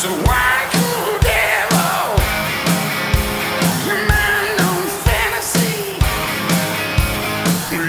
Thank you.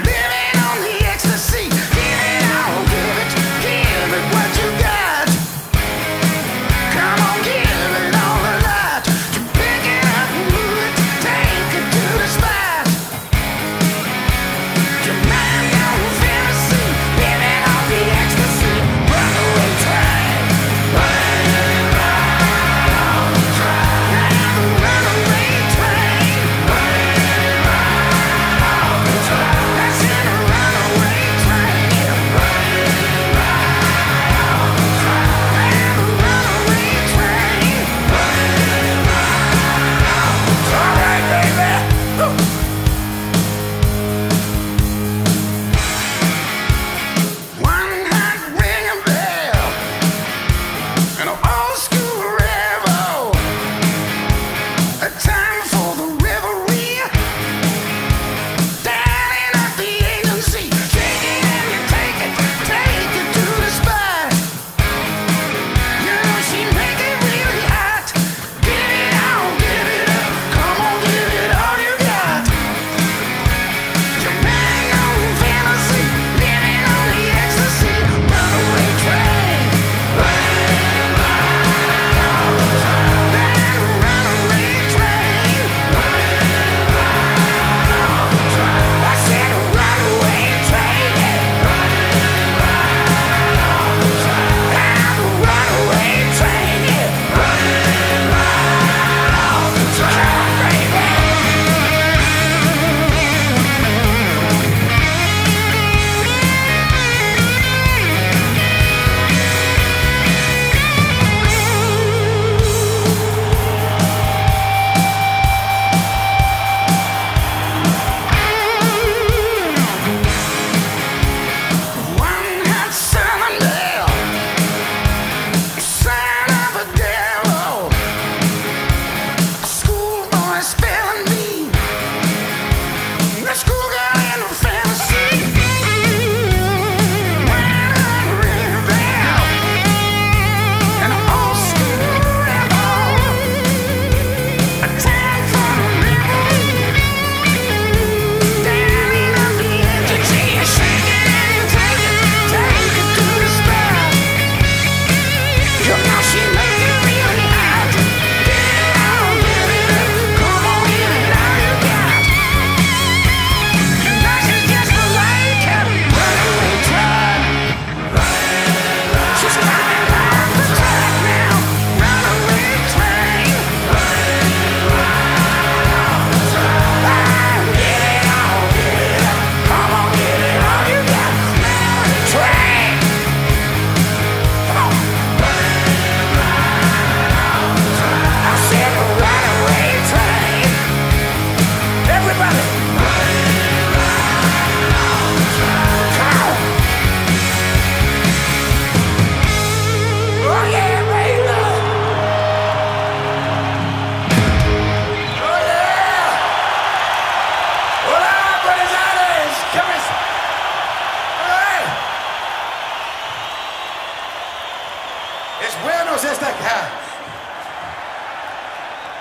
Esta acá.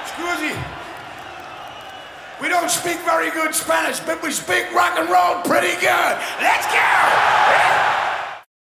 Scusi. We don't speak very good Spanish, but we speak rock and roll pretty good. Let's go!